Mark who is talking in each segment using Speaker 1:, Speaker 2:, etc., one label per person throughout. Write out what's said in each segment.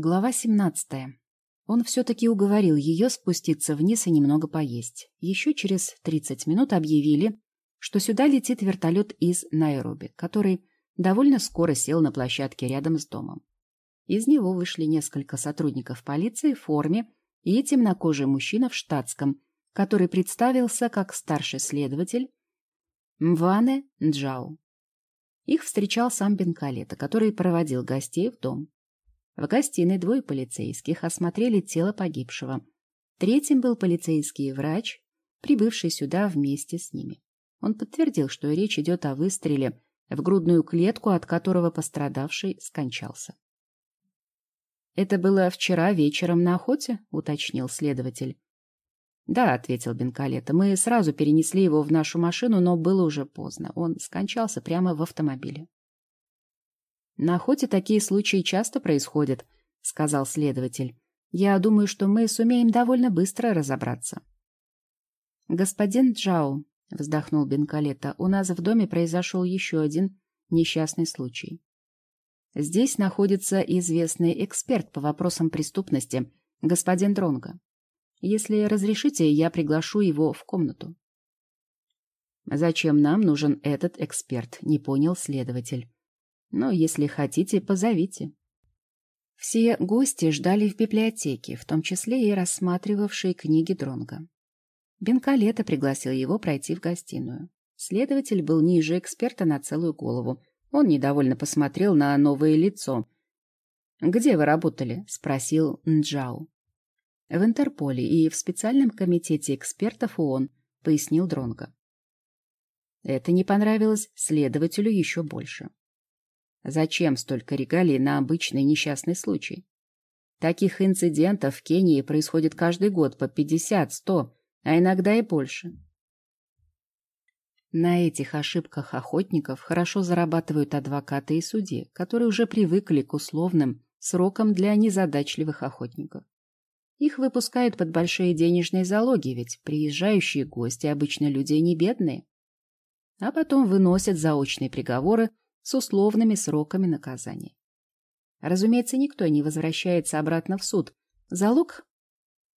Speaker 1: Глава 17. Он все-таки уговорил ее спуститься вниз и немного поесть. Еще через 30 минут объявили, что сюда летит вертолет из Найроби, который довольно скоро сел на площадке рядом с домом. Из него вышли несколько сотрудников полиции в форме и темнокожий мужчина в штатском, который представился как старший следователь Мване Нджау. Их встречал сам Бенкалета, который проводил гостей в дом. В гостиной двое полицейских осмотрели тело погибшего. Третьим был полицейский врач, прибывший сюда вместе с ними. Он подтвердил, что речь идет о выстреле в грудную клетку, от которого пострадавший скончался. «Это было вчера вечером на охоте?» — уточнил следователь. «Да», — ответил Бенкалета, — «мы сразу перенесли его в нашу машину, но было уже поздно. Он скончался прямо в автомобиле». На охоте такие случаи часто происходят, сказал следователь. Я думаю, что мы сумеем довольно быстро разобраться. Господин Джао, вздохнул Бенкалета, у нас в доме произошел еще один несчастный случай. Здесь находится известный эксперт по вопросам преступности, господин Дронго. Если разрешите, я приглашу его в комнату. Зачем нам нужен этот эксперт, не понял следователь. Но если хотите, позовите. Все гости ждали в библиотеке, в том числе и рассматривавшие книги Дронга. Бенкалета пригласил его пройти в гостиную. Следователь был ниже эксперта на целую голову. Он недовольно посмотрел на новое лицо. «Где вы работали?» — спросил Нджау. «В Интерполе и в специальном комитете экспертов ООН», — пояснил Дронга. Это не понравилось следователю еще больше. Зачем столько регалий на обычный несчастный случай? Таких инцидентов в Кении происходит каждый год по 50-100, а иногда и больше. На этих ошибках охотников хорошо зарабатывают адвокаты и судьи, которые уже привыкли к условным срокам для незадачливых охотников. Их выпускают под большие денежные залоги, ведь приезжающие гости обычно люди не бедные. А потом выносят заочные приговоры с условными сроками наказания. Разумеется, никто не возвращается обратно в суд. Залог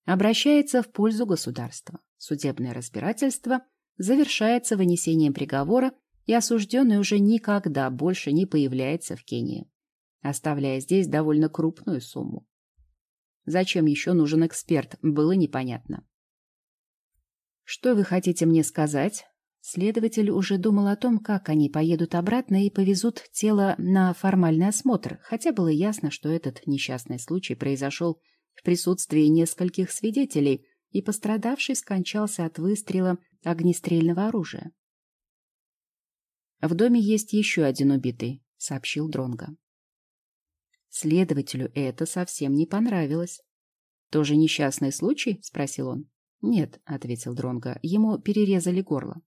Speaker 1: обращается в пользу государства. Судебное разбирательство завершается вынесением приговора, и осужденный уже никогда больше не появляется в Кении, оставляя здесь довольно крупную сумму. Зачем еще нужен эксперт, было непонятно. «Что вы хотите мне сказать?» Следователь уже думал о том, как они поедут обратно и повезут тело на формальный осмотр, хотя было ясно, что этот несчастный случай произошел в присутствии нескольких свидетелей, и пострадавший скончался от выстрела огнестрельного оружия. «В доме есть еще один убитый», — сообщил Дронга. Следователю это совсем не понравилось. «Тоже несчастный случай?» — спросил он. «Нет», — ответил Дронга. «Ему перерезали горло».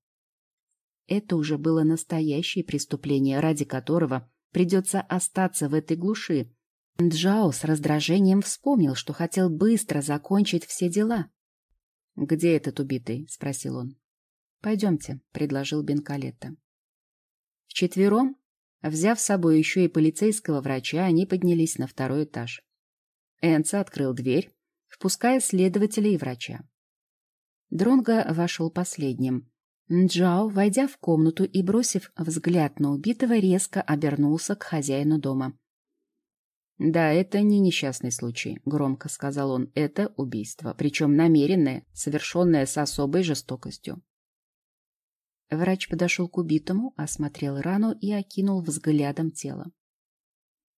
Speaker 1: Это уже было настоящее преступление, ради которого придется остаться в этой глуши. Джао с раздражением вспомнил, что хотел быстро закончить все дела. «Где этот убитый?» — спросил он. «Пойдемте», — предложил Бенкалетта. Вчетвером, взяв с собой еще и полицейского врача, они поднялись на второй этаж. Энца открыл дверь, впуская следователя и врача. Дронго вошел последним. Нджао, войдя в комнату и бросив взгляд на убитого, резко обернулся к хозяину дома. «Да, это не несчастный случай», — громко сказал он. «Это убийство, причем намеренное, совершенное с особой жестокостью». Врач подошел к убитому, осмотрел рану и окинул взглядом тело.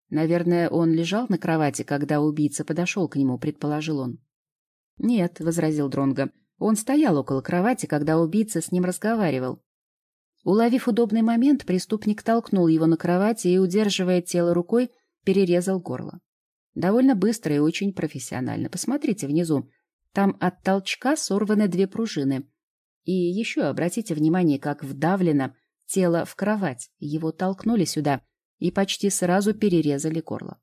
Speaker 1: «Наверное, он лежал на кровати, когда убийца подошел к нему», — предположил он. «Нет», — возразил Дронго. Он стоял около кровати, когда убийца с ним разговаривал. Уловив удобный момент, преступник толкнул его на кровати и, удерживая тело рукой, перерезал горло. Довольно быстро и очень профессионально. Посмотрите внизу. Там от толчка сорваны две пружины. И еще обратите внимание, как вдавлено тело в кровать. Его толкнули сюда и почти сразу перерезали горло.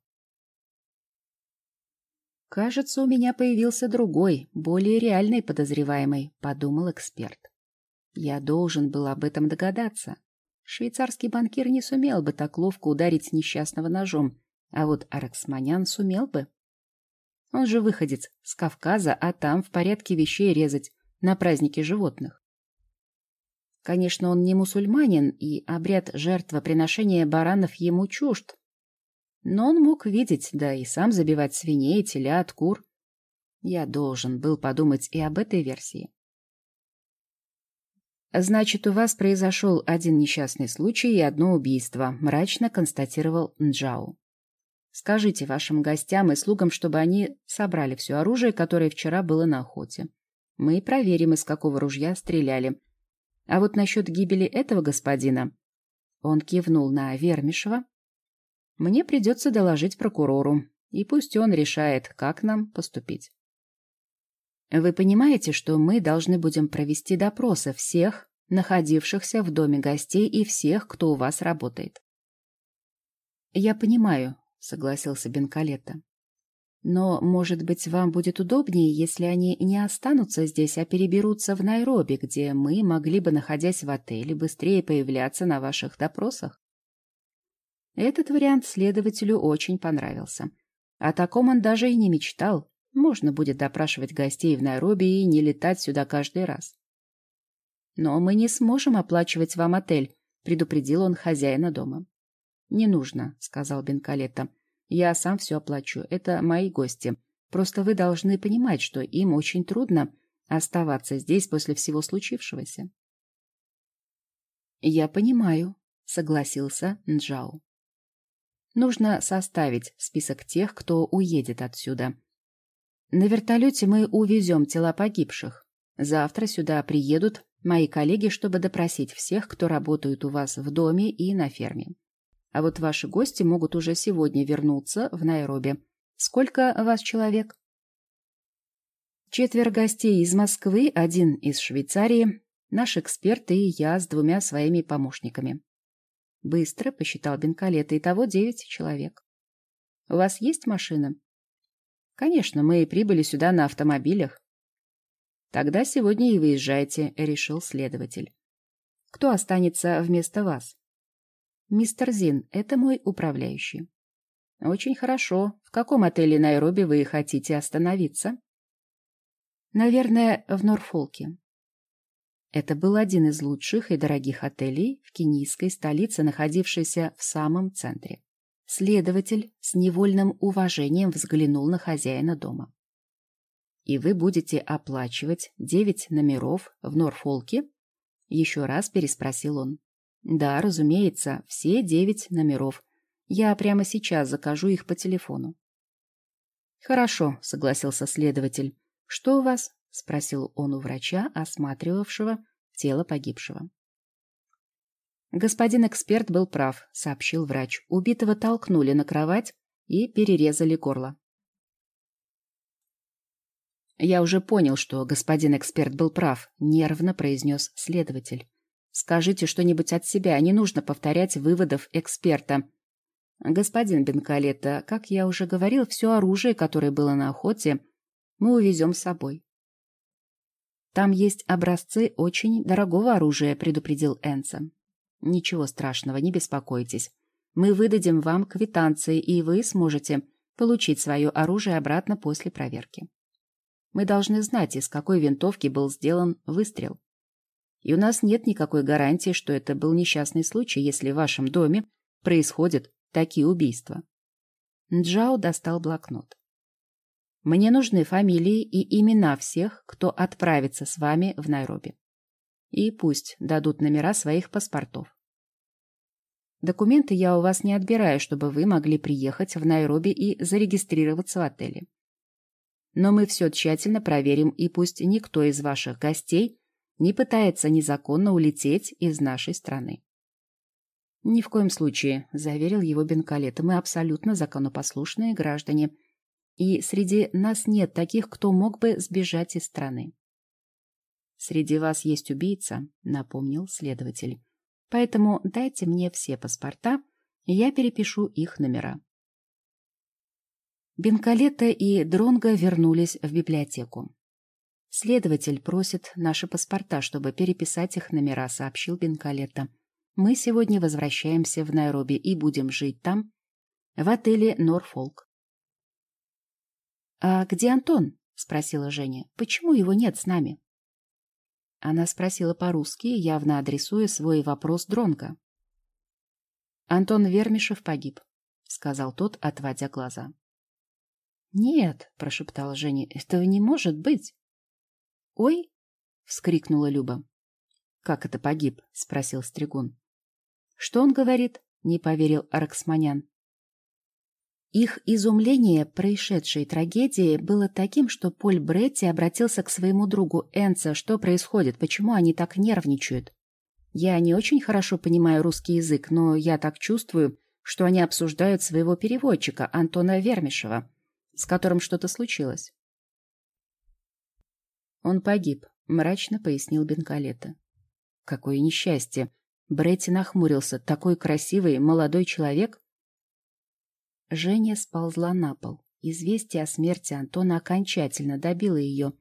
Speaker 1: «Кажется, у меня появился другой, более реальный подозреваемый», — подумал эксперт. «Я должен был об этом догадаться. Швейцарский банкир не сумел бы так ловко ударить несчастного ножом, а вот Араксманян сумел бы. Он же выходец с Кавказа, а там в порядке вещей резать на празднике животных. Конечно, он не мусульманин, и обряд жертвоприношения баранов ему чужд. Но он мог видеть, да и сам забивать свиней, телят, кур. Я должен был подумать и об этой версии. «Значит, у вас произошел один несчастный случай и одно убийство», — мрачно констатировал Нджау. «Скажите вашим гостям и слугам, чтобы они собрали все оружие, которое вчера было на охоте. Мы проверим, из какого ружья стреляли. А вот насчет гибели этого господина...» Он кивнул на Вермишева. «Мне придется доложить прокурору, и пусть он решает, как нам поступить». Вы понимаете, что мы должны будем провести допросы всех, находившихся в доме гостей и всех, кто у вас работает. Я понимаю, согласился Бенкалетто. Но, может быть, вам будет удобнее, если они не останутся здесь, а переберутся в Найроби, где мы могли бы, находясь в отеле, быстрее появляться на ваших допросах? Этот вариант следователю очень понравился. О таком он даже и не мечтал, можно будет допрашивать гостей в Найроби и не летать сюда каждый раз. «Но мы не сможем оплачивать вам отель», — предупредил он хозяина дома. «Не нужно», — сказал Бенкалетто. «Я сам все оплачу. Это мои гости. Просто вы должны понимать, что им очень трудно оставаться здесь после всего случившегося». «Я понимаю», — согласился Нджао. «Нужно составить список тех, кто уедет отсюда», на вертолете мы увезем тела погибших. Завтра сюда приедут мои коллеги, чтобы допросить всех, кто работает у вас в доме и на ферме. А вот ваши гости могут уже сегодня вернуться в Найроби. Сколько вас человек? Четверо гостей из Москвы, один из Швейцарии, наш эксперт и я с двумя своими помощниками. Быстро посчитал Бенкалета, того девять человек. У вас есть машина? Конечно, мы и прибыли сюда на автомобилях. Тогда сегодня и выезжайте, решил следователь. Кто останется вместо вас? Мистер Зин, это мой управляющий. Очень хорошо. В каком отеле Найроби вы хотите остановиться? Наверное, в Норфолке. Это был один из лучших и дорогих отелей в кенийской столице, находившийся в самом центре. Следователь с невольным уважением взглянул на хозяина дома. «И вы будете оплачивать девять номеров в Норфолке?» Еще раз переспросил он. «Да, разумеется, все девять номеров. Я прямо сейчас закажу их по телефону». «Хорошо», — согласился следователь. «Что у вас?» — спросил он у врача, осматривавшего тело погибшего. Господин эксперт был прав, сообщил врач. Убитого толкнули на кровать и перерезали горло. Я уже понял, что господин эксперт был прав, нервно произнес следователь. Скажите что-нибудь от себя, не нужно повторять выводов эксперта. Господин Бенкалетто, как я уже говорил, все оружие, которое было на охоте, мы увезем с собой. Там есть образцы очень дорогого оружия, предупредил Энса. Ничего страшного, не беспокойтесь. Мы выдадим вам квитанции, и вы сможете получить свое оружие обратно после проверки. Мы должны знать, из какой винтовки был сделан выстрел. И у нас нет никакой гарантии, что это был несчастный случай, если в вашем доме происходят такие убийства. Джао достал блокнот. Мне нужны фамилии и имена всех, кто отправится с вами в Найроби. И пусть дадут номера своих паспортов. Документы я у вас не отбираю, чтобы вы могли приехать в Найроби и зарегистрироваться в отеле. Но мы все тщательно проверим, и пусть никто из ваших гостей не пытается незаконно улететь из нашей страны. «Ни в коем случае», — заверил его Бенкалет, — «мы абсолютно законопослушные граждане, и среди нас нет таких, кто мог бы сбежать из страны». «Среди вас есть убийца», — напомнил следователь. Поэтому дайте мне все паспорта, и я перепишу их номера. Бенкалетта и Дронго вернулись в библиотеку. «Следователь просит наши паспорта, чтобы переписать их номера», — сообщил Бенкалетта. «Мы сегодня возвращаемся в Найроби и будем жить там, в отеле «Норфолк». «А где Антон?» — спросила Женя. «Почему его нет с нами?» Она спросила по-русски, явно адресуя свой вопрос Дронко. «Антон Вермишев погиб», — сказал тот, отводя глаза. «Нет», — прошептала Женя, — «этого не может быть». «Ой!» — вскрикнула Люба. «Как это погиб?» — спросил Стригун. «Что он говорит?» — не поверил Арксманян. Их изумление происшедшей трагедии было таким, что Поль Бретти обратился к своему другу Энца. Что происходит? Почему они так нервничают? Я не очень хорошо понимаю русский язык, но я так чувствую, что они обсуждают своего переводчика, Антона Вермишева, с которым что-то случилось. Он погиб, мрачно пояснил Бенкалета. Какое несчастье! Бретти нахмурился. Такой красивый молодой человек Женя сползла на пол. Известие о смерти Антона окончательно добило ее.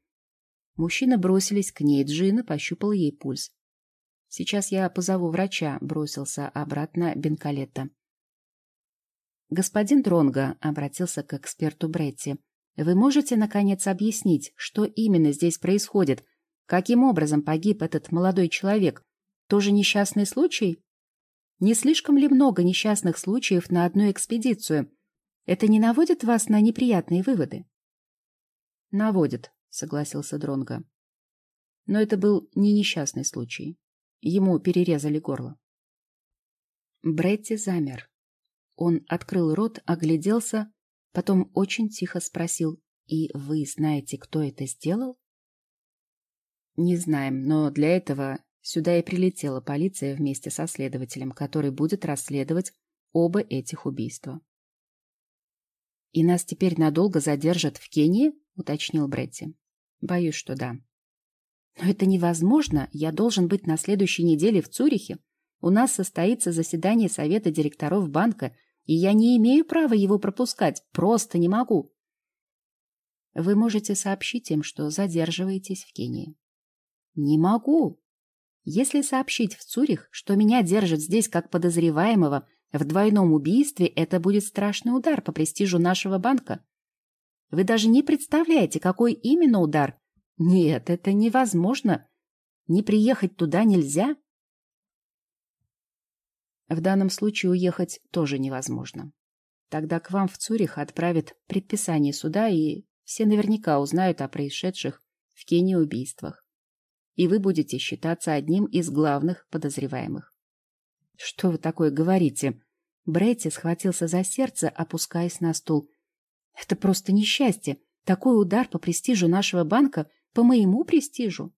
Speaker 1: Мужчины бросились к ней, Джина пощупал ей пульс. «Сейчас я позову врача», — бросился обратно Бенкалетта. «Господин Дронго», — обратился к эксперту Бретти, — «вы можете, наконец, объяснить, что именно здесь происходит? Каким образом погиб этот молодой человек? Тоже несчастный случай?» Не слишком ли много несчастных случаев на одну экспедицию? Это не наводит вас на неприятные выводы? Наводит, согласился Дронга. Но это был не несчастный случай. Ему перерезали горло. Бретти замер. Он открыл рот, огляделся, потом очень тихо спросил, «И вы знаете, кто это сделал?» «Не знаем, но для этого Сюда и прилетела полиция вместе со следователем, который будет расследовать оба этих убийства. «И нас теперь надолго задержат в Кении?» — уточнил Бретти. «Боюсь, что да». «Но это невозможно. Я должен быть на следующей неделе в Цюрихе. У нас состоится заседание совета директоров банка, и я не имею права его пропускать. Просто не могу». «Вы можете сообщить им, что задерживаетесь в Кении». «Не могу. Если сообщить в Цюрих, что меня держат здесь как подозреваемого в двойном убийстве, это будет страшный удар по престижу нашего банка. Вы даже не представляете, какой именно удар. Нет, это невозможно. Не приехать туда нельзя. В данном случае уехать тоже невозможно. Тогда к вам в Цюрих отправят предписание суда, и все наверняка узнают о происшедших в Кении убийствах и вы будете считаться одним из главных подозреваемых. Что вы такое говорите? Бретти схватился за сердце, опускаясь на стул. Это просто несчастье. Такой удар по престижу нашего банка, по моему престижу.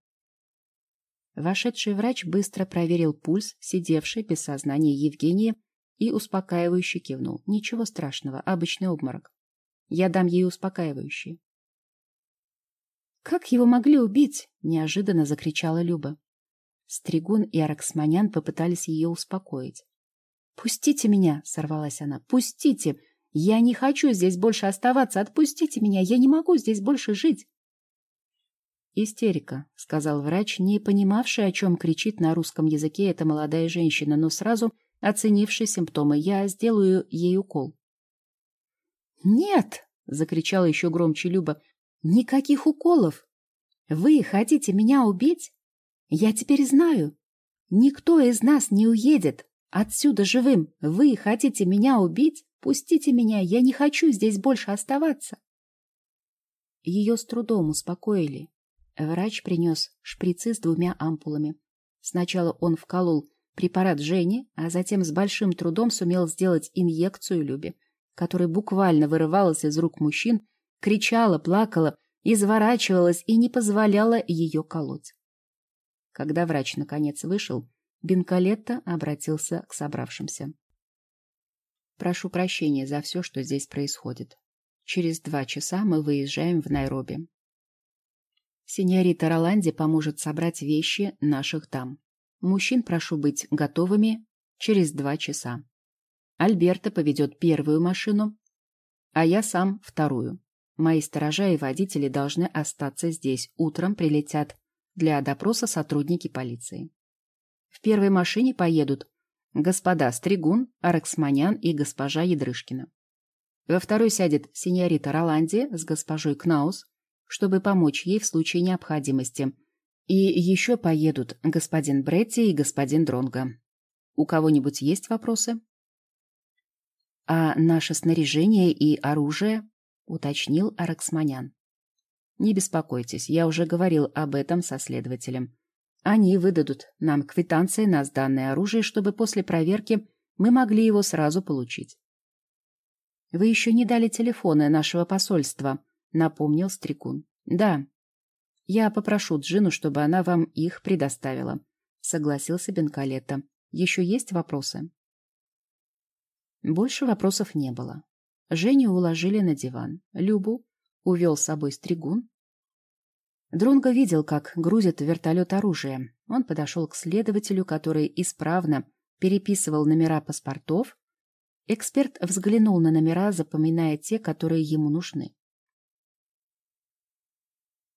Speaker 1: Вошедший врач быстро проверил пульс, сидевший без сознания Евгения, и успокаивающе кивнул. Ничего страшного, обычный обморок. Я дам ей успокаивающее. «Как его могли убить?» — неожиданно закричала Люба. Стригун и Араксманян попытались ее успокоить. «Пустите меня!» — сорвалась она. «Пустите! Я не хочу здесь больше оставаться! Отпустите меня! Я не могу здесь больше жить!» «Истерика», — сказал врач, не понимавший, о чем кричит на русском языке эта молодая женщина, но сразу оценивший симптомы. «Я сделаю ей укол». «Нет!» — закричала еще громче Люба. Никаких уколов. Вы хотите меня убить? Я теперь знаю. Никто из нас не уедет отсюда живым. Вы хотите меня убить? Пустите меня, я не хочу здесь больше оставаться. Ее с трудом успокоили. Врач принес шприцы с двумя ампулами. Сначала он вколол препарат Жене, а затем с большим трудом сумел сделать инъекцию Любе, которая буквально вырывалась из рук мужчин кричала, плакала, изворачивалась и не позволяла ее колоть. Когда врач наконец вышел, Бенкалетто обратился к собравшимся. «Прошу прощения за все, что здесь происходит. Через два часа мы выезжаем в Найроби. Синьорита Роланди поможет собрать вещи наших дам. Мужчин прошу быть готовыми через два часа. Альберта поведет первую машину, а я сам вторую. Мои сторожа и водители должны остаться здесь. Утром прилетят для допроса сотрудники полиции. В первой машине поедут господа Стригун, Араксманян и госпожа Ядрышкина. Во второй сядет сеньорита Роланди с госпожой Кнаус, чтобы помочь ей в случае необходимости. И еще поедут господин Бретти и господин Дронго. У кого-нибудь есть вопросы? А наше снаряжение и оружие? Уточнил Араксманян. Не беспокойтесь, я уже говорил об этом со следователем. Они выдадут нам квитанции на сданное оружие, чтобы после проверки мы могли его сразу получить. Вы еще не дали телефоны нашего посольства, напомнил Стрекун. Да. Я попрошу Джину, чтобы она вам их предоставила, согласился Бенкалетто. Еще есть вопросы? Больше вопросов не было. Женю уложили на диван. Любу увел с собой стригун. Дронго видел, как грузят в вертолет оружие. Он подошел к следователю, который исправно переписывал номера паспортов. Эксперт взглянул на номера, запоминая те, которые ему нужны.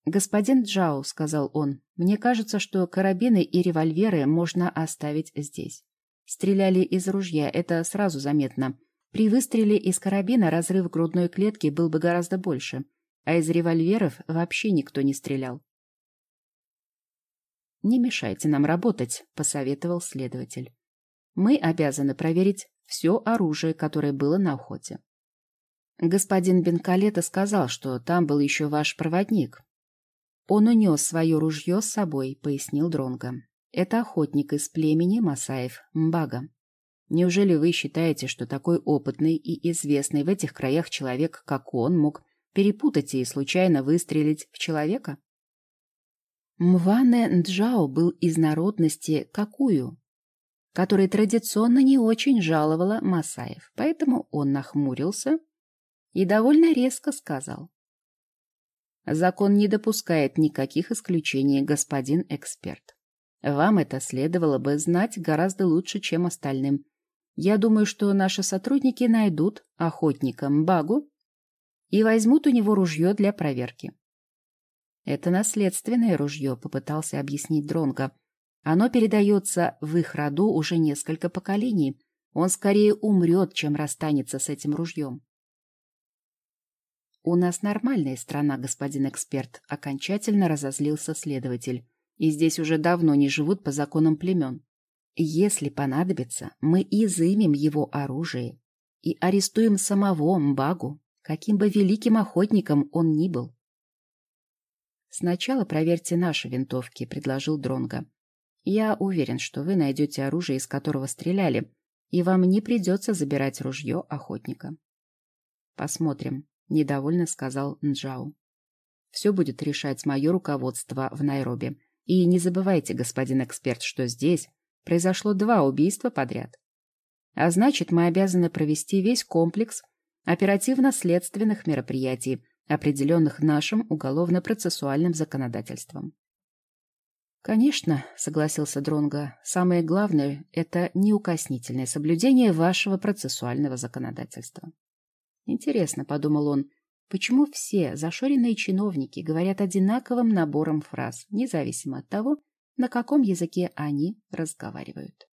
Speaker 1: «Господин Джао», — сказал он, — «мне кажется, что карабины и револьверы можно оставить здесь. Стреляли из ружья, это сразу заметно. При выстреле из карабина разрыв грудной клетки был бы гораздо больше, а из револьверов вообще никто не стрелял. «Не мешайте нам работать», — посоветовал следователь. «Мы обязаны проверить все оружие, которое было на охоте». Господин Бенкалета сказал, что там был еще ваш проводник. Он унес свое ружье с собой, пояснил Дронго. Это охотник из племени Масаев Мбага. Неужели вы считаете, что такой опытный и известный в этих краях человек, как он, мог перепутать и случайно выстрелить в человека? Мване Нджао был из народности какую, которая традиционно не очень жаловала Масаев, поэтому он нахмурился и довольно резко сказал. Закон не допускает никаких исключений, господин эксперт. Вам это следовало бы знать гораздо лучше, чем остальным. Я думаю, что наши сотрудники найдут охотника Мбагу и возьмут у него ружье для проверки. Это наследственное ружье, попытался объяснить Дронго. Оно передается в их роду уже несколько поколений. Он скорее умрет, чем расстанется с этим ружьем. «У нас нормальная страна, господин эксперт», — окончательно разозлился следователь. «И здесь уже давно не живут по законам племен. Если понадобится, мы изымем его оружие и арестуем самого Мбагу, каким бы великим охотником он ни был. «Сначала проверьте наши винтовки», — предложил Дронго. «Я уверен, что вы найдете оружие, из которого стреляли, и вам не придется забирать ружье охотника». «Посмотрим», — недовольно сказал Нджао. «Все будет решать мое руководство в Найроби. И не забывайте, господин эксперт, что здесь произошло два убийства подряд. А значит, мы обязаны провести весь комплекс оперативно-следственных мероприятий, определенных нашим уголовно-процессуальным законодательством. «Конечно», — согласился Дронга, — «самое главное — это неукоснительное соблюдение вашего процессуального законодательства». «Интересно», — подумал он, — «почему все зашоренные чиновники говорят одинаковым набором фраз, независимо от того, на каком языке они разговаривают?»